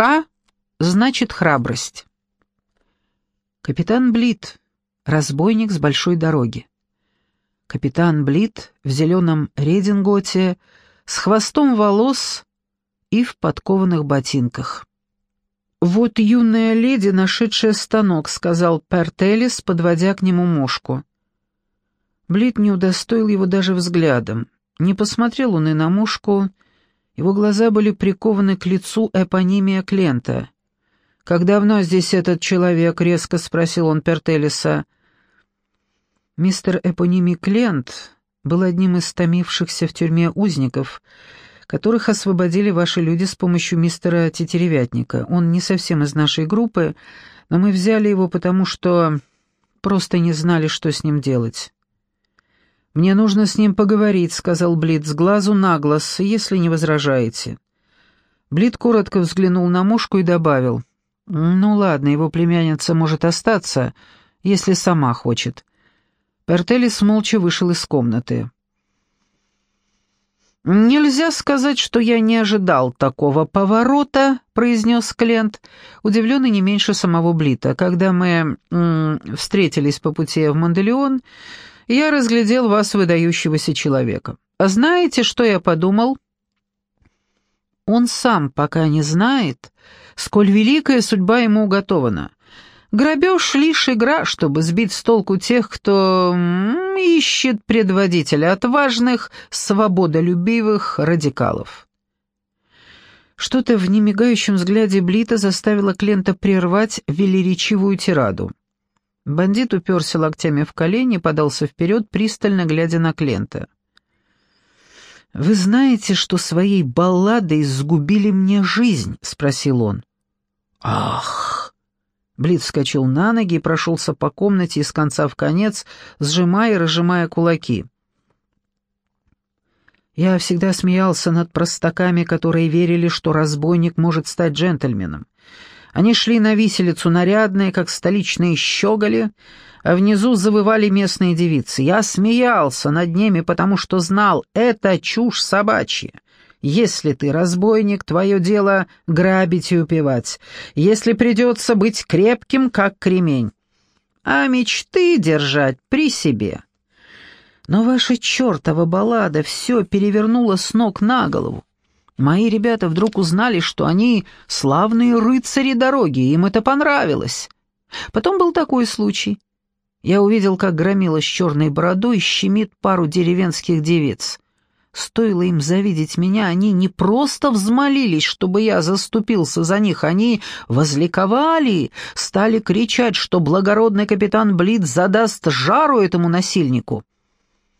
Х значит храбрость. Капитан Блит, разбойник с большой дороги. Капитан Блит в зеленом рединготе, с хвостом волос и в подкованных ботинках. «Вот юная леди, нашедшая станок», — сказал Пертелис, подводя к нему мушку. Блит не удостоил его даже взглядом. Не посмотрел он и на мушку. Его глаза были прикованы к лицу эпонимия Клента. «Как давно здесь этот человек?» — резко спросил он Пертелиса. Мистер Эпонимий Клент был одним из томившихся в тюрьме узников — которых освободили ваши люди с помощью мистера Тетеревятника. Он не совсем из нашей группы, но мы взяли его, потому что просто не знали, что с ним делать». «Мне нужно с ним поговорить», — сказал Блит с глазу на глаз, если не возражаете. Блит коротко взглянул на мушку и добавил. «Ну ладно, его племянница может остаться, если сама хочет». Пертелис молча вышел из комнаты. «Нельзя сказать, что я не ожидал такого поворота», — произнес Клент, удивленный не меньше самого Блита. «Когда мы м, встретились по пути в Манделеон, я разглядел вас, выдающегося человека. А знаете, что я подумал?» Он сам пока не знает, сколь великая судьба ему уготована. Грабеж — лишь игра, чтобы сбить с толку тех, кто ищет предводителя отважных, свободолюбивых радикалов. Что-то в немигающем взгляде Блита заставило Клента прервать велеречивую тираду. Бандит уперся локтями в колени, подался вперед, пристально глядя на Клента. «Вы знаете, что своей балладой сгубили мне жизнь?» — спросил он. «Ах!» Блиц вскочил на ноги и прошелся по комнате из конца в конец, сжимая и разжимая кулаки. Я всегда смеялся над простаками, которые верили, что разбойник может стать джентльменом. Они шли на виселицу нарядные, как столичные щеголи, а внизу завывали местные девицы. Я смеялся над ними, потому что знал, это чушь собачья. Если ты разбойник, твое дело — грабить и упивать. Если придется быть крепким, как кремень. А мечты держать при себе. Но ваша чертова баллада все перевернула с ног на голову. Мои ребята вдруг узнали, что они славные рыцари дороги, им это понравилось. Потом был такой случай. Я увидел, как громила с черной бородой щемит пару деревенских девиц. Стоило им завидеть меня, они не просто взмолились, чтобы я заступился за них, они возликовали, стали кричать, что благородный капитан Блиц задаст жару этому насильнику.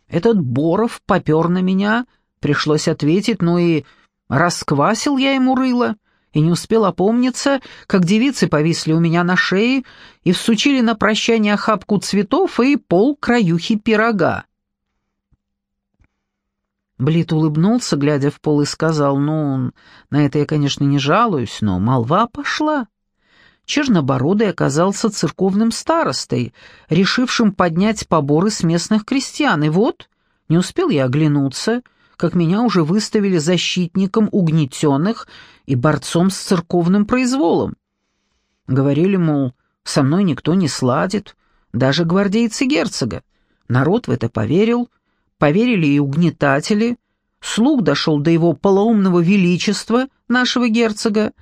Этот Боров попер на меня, пришлось ответить, ну и расквасил я ему рыло, и не успел опомниться, как девицы повисли у меня на шее и всучили на прощание охапку цветов и пол краюхи пирога. Блит улыбнулся, глядя в пол, и сказал, «Ну, на это я, конечно, не жалуюсь, но молва пошла». Чернобородый оказался церковным старостой, решившим поднять поборы с местных крестьян, и вот, не успел я оглянуться, как меня уже выставили защитником угнетенных и борцом с церковным произволом. Говорили, мол, со мной никто не сладит, даже гвардейцы герцога. Народ в это поверил, Поверили и угнетатели. Слух дошел до его полоумного величества, нашего герцога.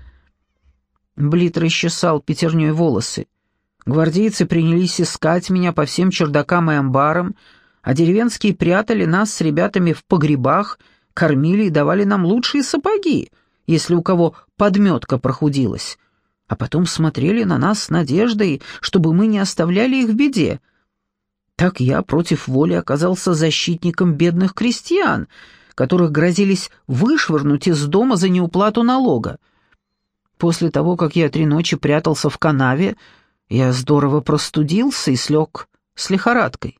Блит расчесал пятерней волосы. Гвардейцы принялись искать меня по всем чердакам и амбарам, а деревенские прятали нас с ребятами в погребах, кормили и давали нам лучшие сапоги, если у кого подметка прохудилась. А потом смотрели на нас с надеждой, чтобы мы не оставляли их в беде, так я против воли оказался защитником бедных крестьян, которых грозились вышвырнуть из дома за неуплату налога. После того, как я три ночи прятался в канаве, я здорово простудился и слег с лихорадкой.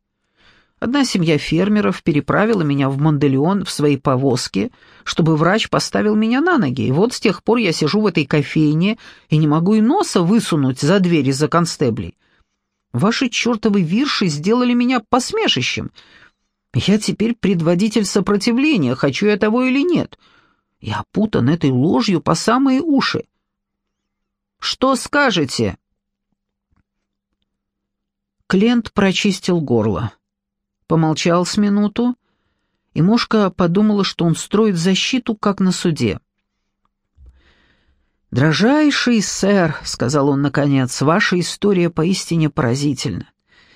Одна семья фермеров переправила меня в Манделеон в своей повозке, чтобы врач поставил меня на ноги, и вот с тех пор я сижу в этой кофейне и не могу и носа высунуть за дверь из-за констеблей. Ваши чертовы вирши сделали меня посмешищем. Я теперь предводитель сопротивления, хочу я того или нет. Я опутан этой ложью по самые уши. Что скажете?» Клент прочистил горло. Помолчал с минуту, и Мошка подумала, что он строит защиту, как на суде. «Дрожайший сэр», — сказал он наконец, — «ваша история поистине поразительна.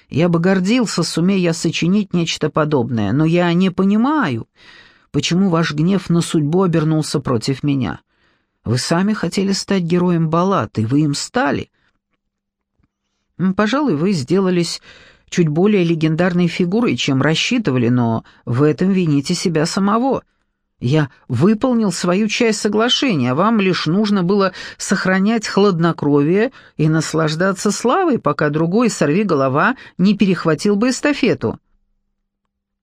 Я бы гордился, сумея сочинить нечто подобное, но я не понимаю, почему ваш гнев на судьбу обернулся против меня. Вы сами хотели стать героем баллад, и вы им стали. Пожалуй, вы сделались чуть более легендарной фигурой, чем рассчитывали, но в этом вините себя самого. Я выполнил свою часть соглашения, а вам лишь нужно было сохранять хладнокровие и наслаждаться славой, пока другой сорви голова не перехватил бы эстафету.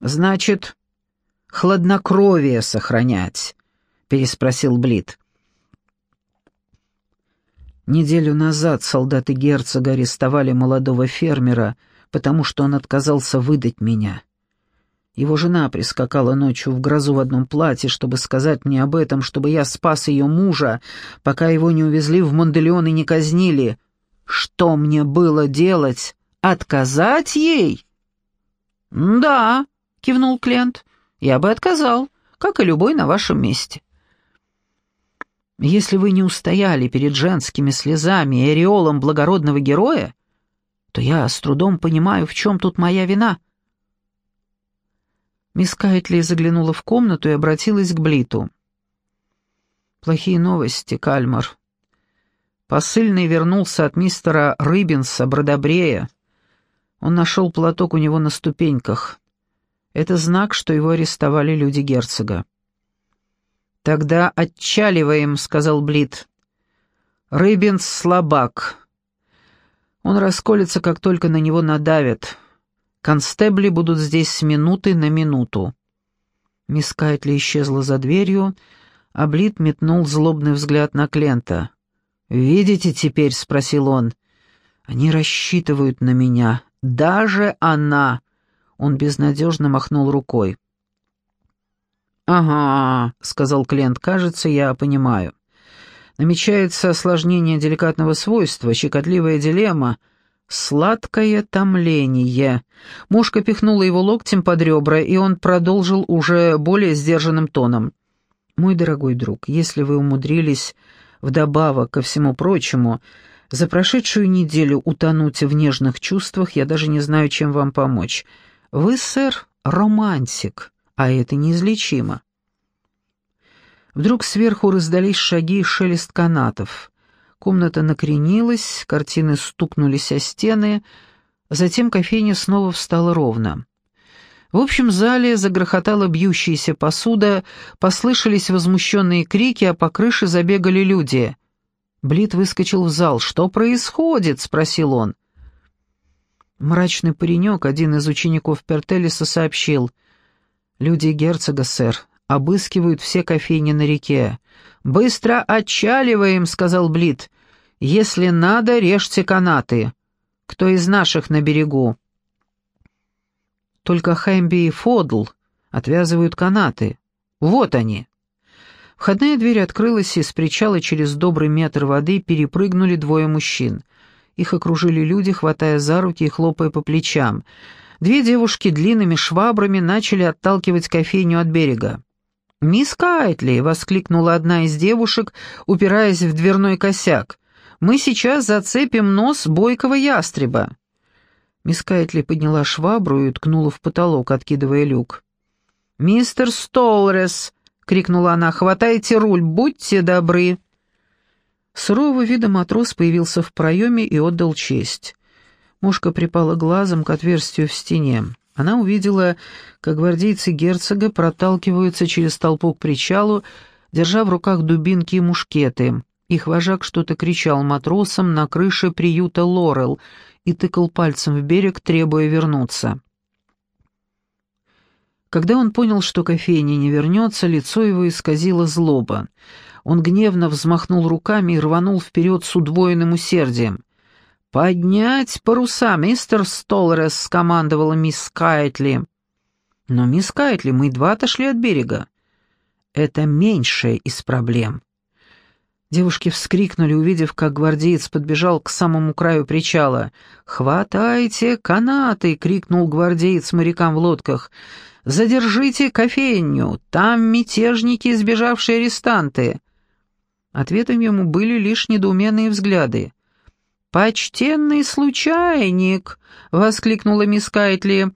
Значит, хладнокровие сохранять, переспросил Блит. Неделю назад солдаты герцога арестовали молодого фермера, потому что он отказался выдать меня. Его жена прискакала ночью в грозу в одном платье, чтобы сказать мне об этом, чтобы я спас ее мужа, пока его не увезли в Монделеон и не казнили. Что мне было делать? Отказать ей? «Да», — кивнул Клент, — «я бы отказал, как и любой на вашем месте». «Если вы не устояли перед женскими слезами и ореолом благородного героя, то я с трудом понимаю, в чем тут моя вина». Мисс Кайтли заглянула в комнату и обратилась к Блиту. «Плохие новости, Кальмар. Посыльный вернулся от мистера Рыбинса, Бродобрея. Он нашел платок у него на ступеньках. Это знак, что его арестовали люди герцога». «Тогда отчаливаем», — сказал Блит. «Рыбинс слабак. Он расколется, как только на него надавят». Констебли будут здесь с минуты на минуту». Мисс Кайтли исчезла за дверью, а Блит метнул злобный взгляд на Клента. «Видите теперь?» — спросил он. «Они рассчитывают на меня. Даже она!» Он безнадежно махнул рукой. «Ага», — сказал Клент, — «кажется, я понимаю. Намечается осложнение деликатного свойства, щекотливая дилемма, Сладкое томление. Мушка пихнула его локтем под ребра, и он продолжил уже более сдержанным тоном. «Мой дорогой друг, если вы умудрились, вдобавок ко всему прочему, за прошедшую неделю утонуть в нежных чувствах, я даже не знаю, чем вам помочь. Вы, сэр, романтик, а это неизлечимо». Вдруг сверху раздались шаги и шелест канатов. Комната накренилась, картины стукнулись о стены, затем кофейня снова встала ровно. В общем зале загрохотала бьющаяся посуда, послышались возмущенные крики, а по крыше забегали люди. Блит выскочил в зал. «Что происходит?» — спросил он. Мрачный паренек, один из учеников Пертелиса, сообщил. «Люди герцога, сэр, обыскивают все кофейни на реке. «Быстро отчаливаем», — сказал Блит. «Если надо, режьте канаты. Кто из наших на берегу?» Только Хэмби и Фодл отвязывают канаты. Вот они. Входная дверь открылась, и с причала через добрый метр воды перепрыгнули двое мужчин. Их окружили люди, хватая за руки и хлопая по плечам. Две девушки длинными швабрами начали отталкивать кофейню от берега. «Мисс Кайтли!» — воскликнула одна из девушек, упираясь в дверной косяк. «Мы сейчас зацепим нос бойкого ястреба!» Мисс Кайтли подняла швабру и ткнула в потолок, откидывая люк. «Мистер Столрес!» — крикнула она. «Хватайте руль, будьте добры!» Сурового вида матрос появился в проеме и отдал честь. Мушка припала глазом к отверстию в стене. Она увидела, как гвардейцы герцога проталкиваются через толпу к причалу, держа в руках дубинки и мушкеты. Их вожак что-то кричал матросам на крыше приюта Лорел и тыкал пальцем в берег, требуя вернуться. Когда он понял, что кофейня не вернется, лицо его исказило злоба. Он гневно взмахнул руками и рванул вперед с удвоенным усердием. «Поднять паруса, мистер Столрес!» — скомандовала мисс Кайтли. «Но, мисс Кайтли, мы едва отошли от берега. Это меньшая из проблем». Девушки вскрикнули, увидев, как гвардеец подбежал к самому краю причала. «Хватайте канаты!» — крикнул гвардеец морякам в лодках. «Задержите кофейню! Там мятежники, сбежавшие арестанты!» Ответом ему были лишь недоуменные взгляды. «Почтенный случайник!» — воскликнула мисс Кайтли.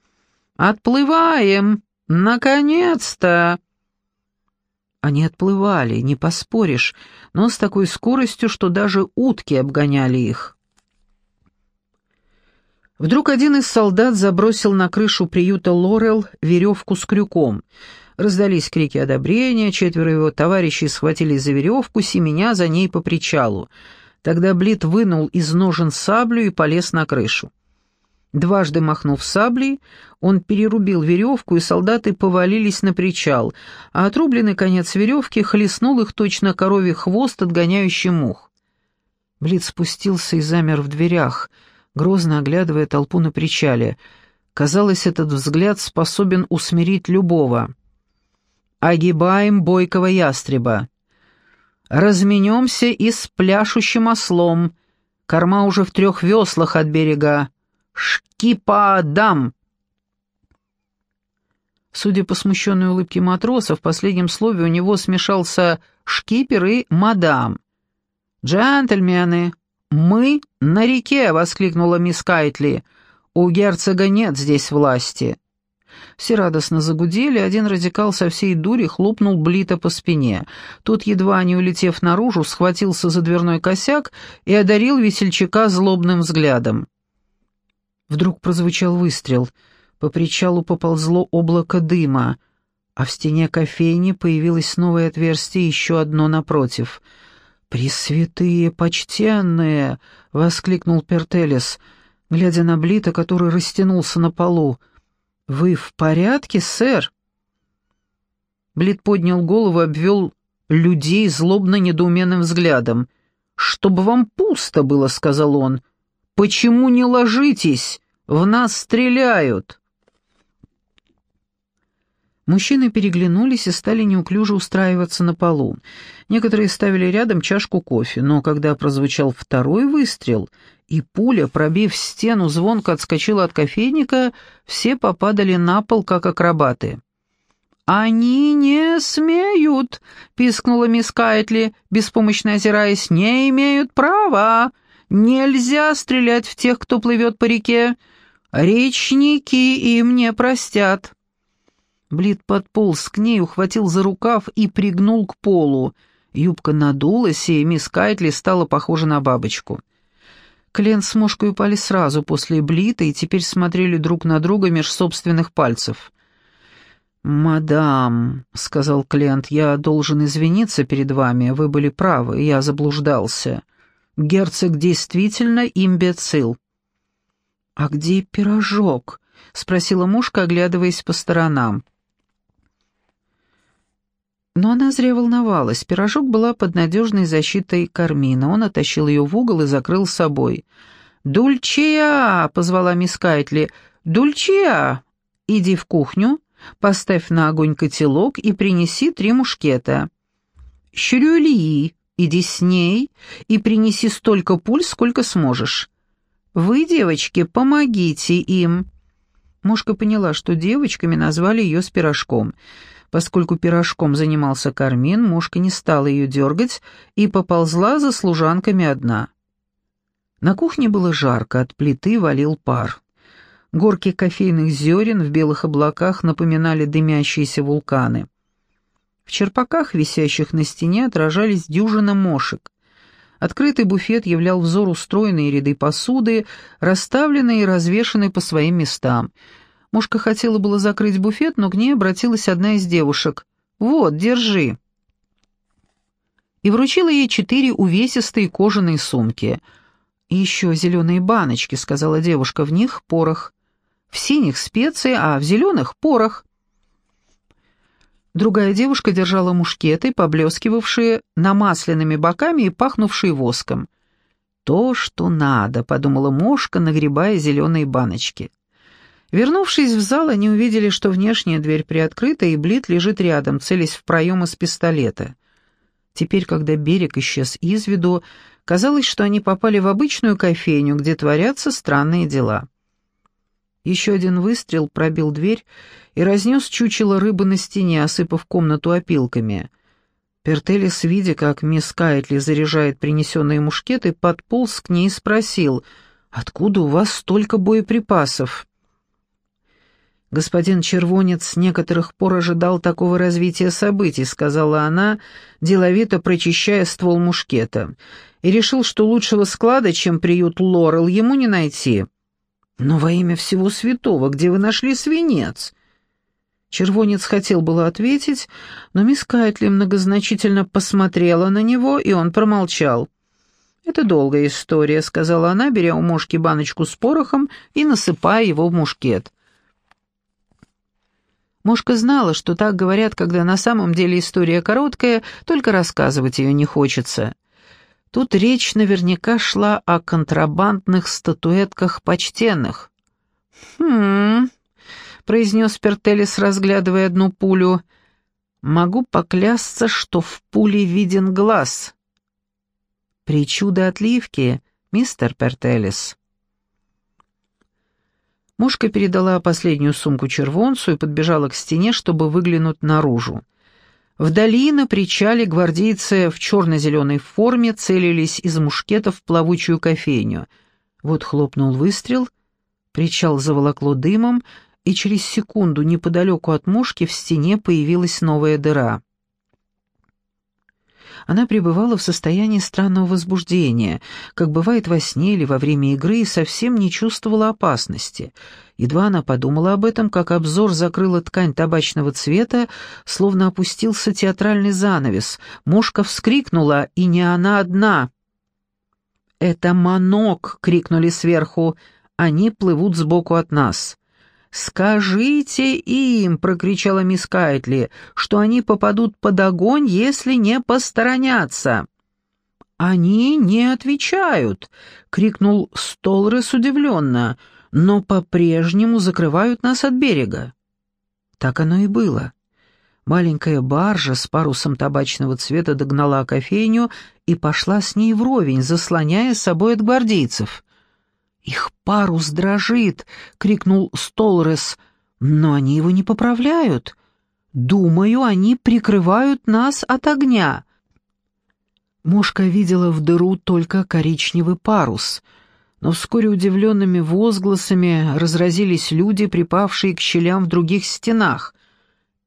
«Отплываем! Наконец-то!» Они отплывали, не поспоришь, но с такой скоростью, что даже утки обгоняли их. Вдруг один из солдат забросил на крышу приюта Лорел веревку с крюком. Раздались крики одобрения, четверо его товарищей схватились за веревку, семеня за ней по причалу. Тогда Блит вынул из ножен саблю и полез на крышу. Дважды махнув саблей, он перерубил веревку, и солдаты повалились на причал, а отрубленный конец веревки хлестнул их точно коровий хвост, отгоняющий мух. Блиц спустился и замер в дверях, грозно оглядывая толпу на причале. Казалось, этот взгляд способен усмирить любого. «Огибаем бойкого ястреба. Разменемся и с пляшущим ослом. Корма уже в трех веслах от берега. «Шкипадам!» Судя по смущенной улыбке матроса, в последнем слове у него смешался «шкипер» и «мадам». «Джентльмены, мы на реке!» — воскликнула мисс Кайтли. «У герцога нет здесь власти». Все радостно загудели, один радикал со всей дури хлопнул Блита по спине. Тот, едва не улетев наружу, схватился за дверной косяк и одарил весельчака злобным взглядом. Вдруг прозвучал выстрел. По причалу поползло облако дыма, а в стене кофейни появилось новое отверстие, еще одно напротив. «Пресвятые, почтенные!» — воскликнул Пертелес, глядя на Блита, который растянулся на полу. «Вы в порядке, сэр?» Блит поднял голову и обвел людей злобно-недоуменным взглядом. «Чтобы вам пусто было», — сказал он. «Почему не ложитесь? В нас стреляют!» Мужчины переглянулись и стали неуклюже устраиваться на полу. Некоторые ставили рядом чашку кофе, но когда прозвучал второй выстрел, и пуля, пробив стену, звонко отскочила от кофейника, все попадали на пол, как акробаты. «Они не смеют!» — пискнула мисс Кайтли, беспомощно озираясь. «Не имеют права! Нельзя стрелять в тех, кто плывет по реке! «Речники им не простят». Блит подполз к ней, ухватил за рукав и пригнул к полу. Юбка надулась, и мисс Кайтли стала похожа на бабочку. Клен с мошкой упали сразу после Блита и теперь смотрели друг на друга меж собственных пальцев. «Мадам», — сказал Клент, — «я должен извиниться перед вами, вы были правы, я заблуждался. Герцог действительно имбецил». «А где пирожок?» — спросила мушка, оглядываясь по сторонам. Но она зря волновалась. Пирожок была под надежной защитой Кармина. Он оттащил ее в угол и закрыл собой. «Дульчия!» — позвала мисс Кайтли. «Дульчия! Иди в кухню, поставь на огонь котелок и принеси три мушкета. Щурюли, иди с ней и принеси столько пуль, сколько сможешь. Вы, девочки, помогите им». Мушка поняла, что девочками назвали ее с пирожком. Поскольку пирожком занимался Кармин, мушка не стала ее дергать и поползла за служанками одна. На кухне было жарко, от плиты валил пар. Горки кофейных зерен в белых облаках напоминали дымящиеся вулканы. В черпаках, висящих на стене, отражались дюжина мошек. Открытый буфет являл взор устроенные ряды посуды, расставленные и развешанные по своим местам. Мушка хотела было закрыть буфет, но к ней обратилась одна из девушек. «Вот, держи». И вручила ей четыре увесистые кожаные сумки. «И еще зеленые баночки», — сказала девушка, — «в них порох. В синих специи, а в зеленых — порох». Другая девушка держала мушкеты, поблескивавшие намасленными боками и пахнувшие воском. «То, что надо», — подумала Мошка, нагребая зеленые баночки. Вернувшись в зал, они увидели, что внешняя дверь приоткрыта, и Блит лежит рядом, целясь в проем из пистолета. Теперь, когда берег исчез из виду, казалось, что они попали в обычную кофейню, где творятся странные дела. Еще один выстрел пробил дверь и разнес чучело рыбы на стене, осыпав комнату опилками. Пертелис, видя, как мисс Кайтли заряжает принесенные мушкеты, подполз к ней и спросил, «Откуда у вас столько боеприпасов?» «Господин Червонец с некоторых пор ожидал такого развития событий», — сказала она, деловито прочищая ствол мушкета, «и решил, что лучшего склада, чем приют Лорел, ему не найти». «Но во имя всего святого, где вы нашли свинец?» Червонец хотел было ответить, но мисс Кайтли многозначительно посмотрела на него, и он промолчал. «Это долгая история», — сказала она, беря у мушки баночку с порохом и насыпая его в мушкет. Мушка знала, что так говорят, когда на самом деле история короткая, только рассказывать ее не хочется. Тут речь наверняка шла о контрабандных статуэтках почтенных. «Хм...» — произнес Пертелис, разглядывая одну пулю. «Могу поклясться, что в пуле виден глаз». «Причуда отливки, мистер Пертелис». Мушка передала последнюю сумку червонцу и подбежала к стене, чтобы выглянуть наружу. Вдали на причале гвардейцы в черно-зеленой форме целились из мушкетов в плавучую кофейню. Вот хлопнул выстрел, причал заволокло дымом, и через секунду неподалеку от мушки в стене появилась новая дыра. Она пребывала в состоянии странного возбуждения, как бывает во сне или во время игры, и совсем не чувствовала опасности. Едва она подумала об этом, как обзор закрыла ткань табачного цвета, словно опустился театральный занавес. Мушка вскрикнула, и не она одна. «Это манок!» — крикнули сверху. «Они плывут сбоку от нас». «Скажите им», — прокричала мисс Кайтли, — «что они попадут под огонь, если не посторонятся». «Они не отвечают», — крикнул Столрес удивленно, — «но по-прежнему закрывают нас от берега». Так оно и было. Маленькая баржа с парусом табачного цвета догнала кофейню и пошла с ней вровень, заслоняя собой от гвардейцев. «Их парус дрожит!» — крикнул Столрес. «Но они его не поправляют. Думаю, они прикрывают нас от огня». Мушка видела в дыру только коричневый парус, но вскоре удивленными возгласами разразились люди, припавшие к щелям в других стенах.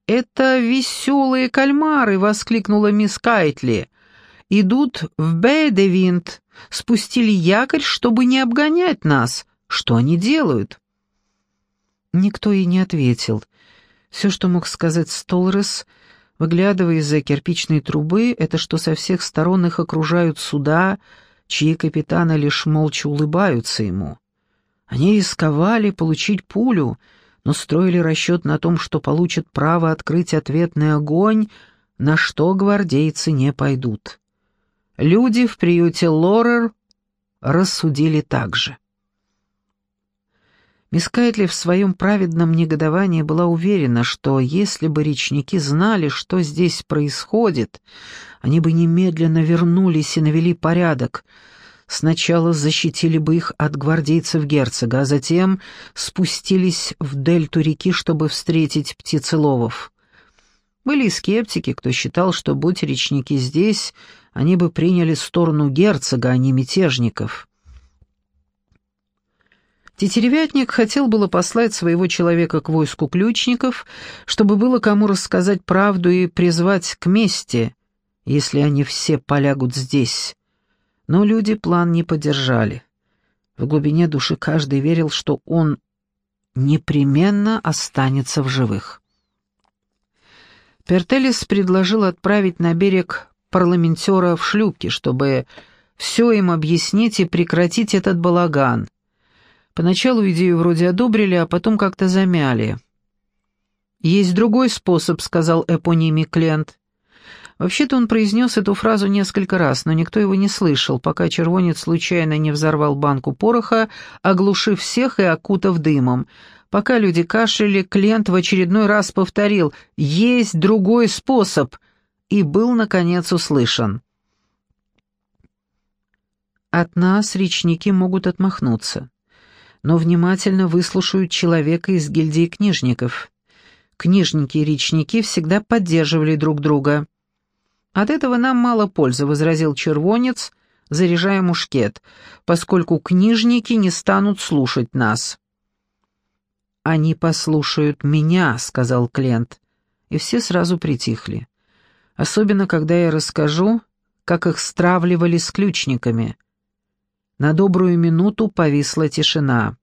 «Это веселые кальмары!» — воскликнула мисс Кайтли идут в Бейдевинт, спустили якорь, чтобы не обгонять нас. Что они делают?» Никто ей не ответил. Все, что мог сказать Столрес, выглядывая из-за кирпичной трубы, это что со всех сторон их окружают суда, чьи капитаны лишь молча улыбаются ему. Они рисковали получить пулю, но строили расчет на том, что получат право открыть ответный огонь, на что гвардейцы не пойдут. Люди в приюте Лорер рассудили так же. Мисс Кайтли в своем праведном негодовании была уверена, что если бы речники знали, что здесь происходит, они бы немедленно вернулись и навели порядок. Сначала защитили бы их от гвардейцев герцога, а затем спустились в дельту реки, чтобы встретить птицеловов. Были и скептики, кто считал, что, будь речники здесь, они бы приняли сторону герцога, а не мятежников. Тетеревятник хотел было послать своего человека к войску ключников, чтобы было кому рассказать правду и призвать к мести, если они все полягут здесь. Но люди план не поддержали. В глубине души каждый верил, что он непременно останется в живых. Пертелис предложил отправить на берег парламентера в шлюпке, чтобы все им объяснить и прекратить этот балаган. Поначалу идею вроде одобрили, а потом как-то замяли. «Есть другой способ», — сказал эпонимий Клент. Вообще-то он произнес эту фразу несколько раз, но никто его не слышал, пока червонец случайно не взорвал банку пороха, оглушив всех и окутав дымом. Пока люди кашляли, Клент в очередной раз повторил «Есть другой способ!» И был, наконец, услышан. От нас речники могут отмахнуться, но внимательно выслушают человека из гильдии книжников. Книжники и речники всегда поддерживали друг друга. «От этого нам мало пользы», — возразил червонец, заряжая мушкет, «поскольку книжники не станут слушать нас». «Они послушают меня», — сказал Клент, и все сразу притихли. «Особенно, когда я расскажу, как их стравливали с ключниками». На добрую минуту повисла тишина.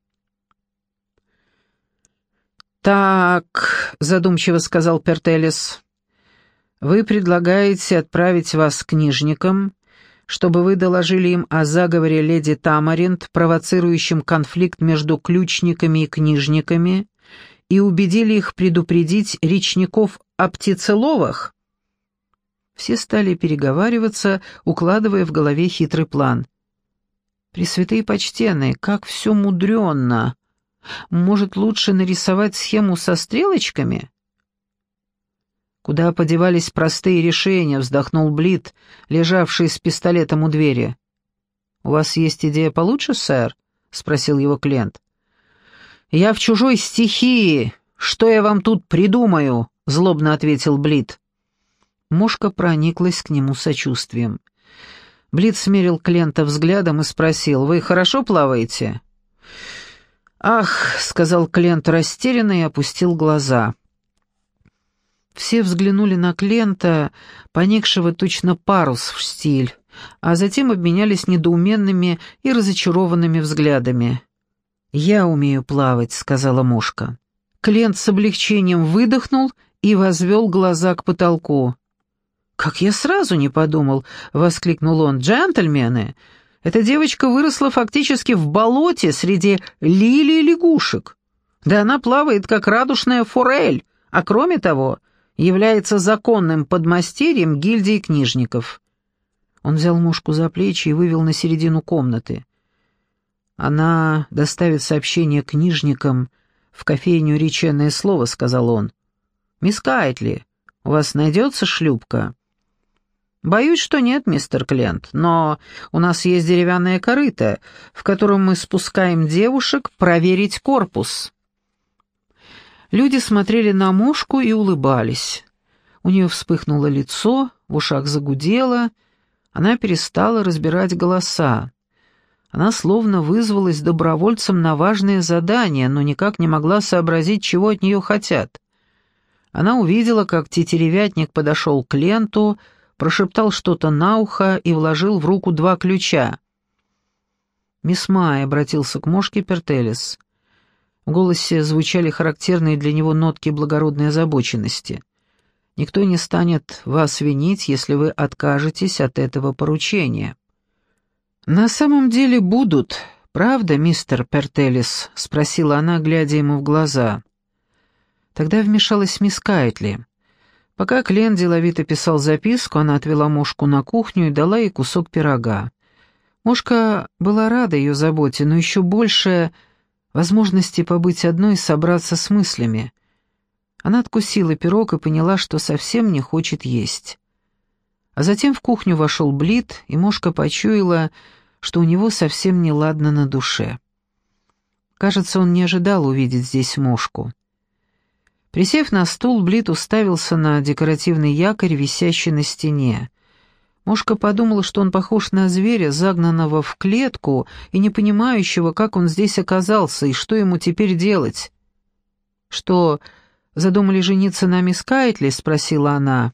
«Так», — задумчиво сказал Пертелес, — «вы предлагаете отправить вас к книжникам, чтобы вы доложили им о заговоре леди Тамаринт, провоцирующем конфликт между ключниками и книжниками, и убедили их предупредить речников о птицеловах?» Все стали переговариваться, укладывая в голове хитрый план. «Пресвятые почтенные, как все мудренно!» Может, лучше нарисовать схему со стрелочками? Куда подевались простые решения, вздохнул Блит, лежавший с пистолетом у двери. У вас есть идея получше, сэр? спросил его клиент. Я в чужой стихии. Что я вам тут придумаю? злобно ответил Блит. Мошка прониклась к нему сочувствием. Блит смерил клиента взглядом и спросил: "Вы хорошо плаваете?" «Ах», — сказал Клент растерянно и опустил глаза. Все взглянули на Клента, поникшего точно парус в стиль, а затем обменялись недоуменными и разочарованными взглядами. «Я умею плавать», — сказала мушка. Клент с облегчением выдохнул и возвел глаза к потолку. «Как я сразу не подумал!» — воскликнул он. «Джентльмены, эта девочка выросла фактически в болоте среди лилий и лягушек. Да она плавает, как радужная форель, а кроме того, является законным подмастерьем гильдии книжников. Он взял мушку за плечи и вывел на середину комнаты. «Она доставит сообщение книжникам в кофейню «Реченное слово», — сказал он. «Мисс Кайтли, у вас найдется шлюпка?» «Боюсь, что нет, мистер Клент, но у нас есть деревянная корыта, в котором мы спускаем девушек проверить корпус». Люди смотрели на мушку и улыбались. У нее вспыхнуло лицо, в ушах загудело, она перестала разбирать голоса. Она словно вызвалась добровольцем на важное задание, но никак не могла сообразить, чего от нее хотят. Она увидела, как тетеревятник подошел к ленту, прошептал что-то на ухо и вложил в руку два ключа. «Мисс Май», — обратился к мошке Пертелес. В голосе звучали характерные для него нотки благородной озабоченности. «Никто не станет вас винить, если вы откажетесь от этого поручения». «На самом деле будут, правда, мистер Пертелес?» — спросила она, глядя ему в глаза. Тогда вмешалась мисс Кайтли. Пока Клен деловито писал записку, она отвела мушку на кухню и дала ей кусок пирога. Мушка была рада ее заботе, но еще больше возможности побыть одной и собраться с мыслями. Она откусила пирог и поняла, что совсем не хочет есть. А затем в кухню вошел Блит, и Мошка почуяла, что у него совсем не ладно на душе. Кажется, он не ожидал увидеть здесь Мошку. Присев на стул, Блит уставился на декоративный якорь, висящий на стене. Мошка подумала, что он похож на зверя, загнанного в клетку и не понимающего, как он здесь оказался и что ему теперь делать. «Что, задумали жениться на мисс Кайтли?» — спросила она.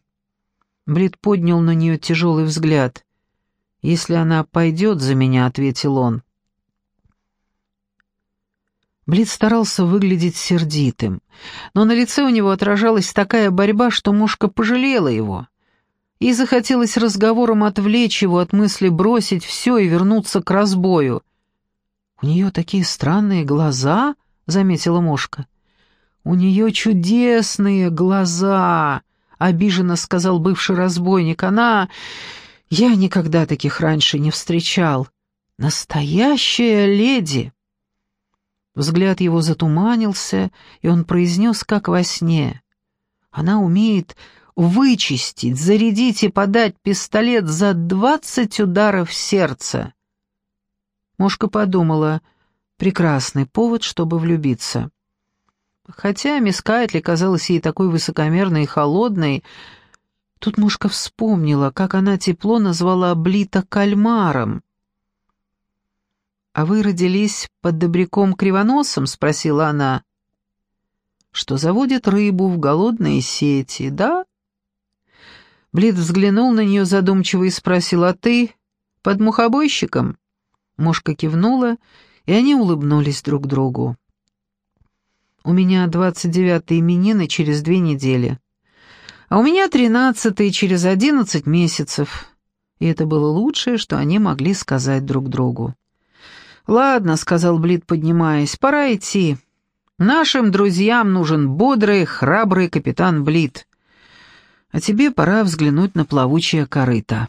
Блит поднял на нее тяжелый взгляд. «Если она пойдет за меня», — ответил он. Блиц старался выглядеть сердитым, но на лице у него отражалась такая борьба, что мушка пожалела его. Ей захотелось разговором отвлечь его от мысли бросить все и вернуться к разбою. «У нее такие странные глаза», — заметила мушка. «У нее чудесные глаза», — обиженно сказал бывший разбойник. «Она... Я никогда таких раньше не встречал. Настоящая леди». Взгляд его затуманился, и он произнес, как во сне. «Она умеет вычистить, зарядить и подать пистолет за двадцать ударов сердца. Мошка подумала, прекрасный повод, чтобы влюбиться. Хотя мисс Кайтли казалась ей такой высокомерной и холодной, тут Мушка вспомнила, как она тепло назвала Блита кальмаром. «А вы родились под добряком-кривоносом?» — спросила она. «Что заводит рыбу в голодные сети, да?» Блит взглянул на нее задумчиво и спросил, «А ты под мухобойщиком?» Мушка кивнула, и они улыбнулись друг другу. У меня двадцать девятые именины через две недели. А у меня тринадцатые через одиннадцать месяцев. И это было лучшее, что они могли сказать друг другу. «Ладно», — сказал Блит, поднимаясь, — «пора идти. Нашим друзьям нужен бодрый, храбрый капитан Блит. А тебе пора взглянуть на плавучее корыто».